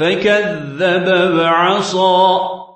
فكذب وعصى.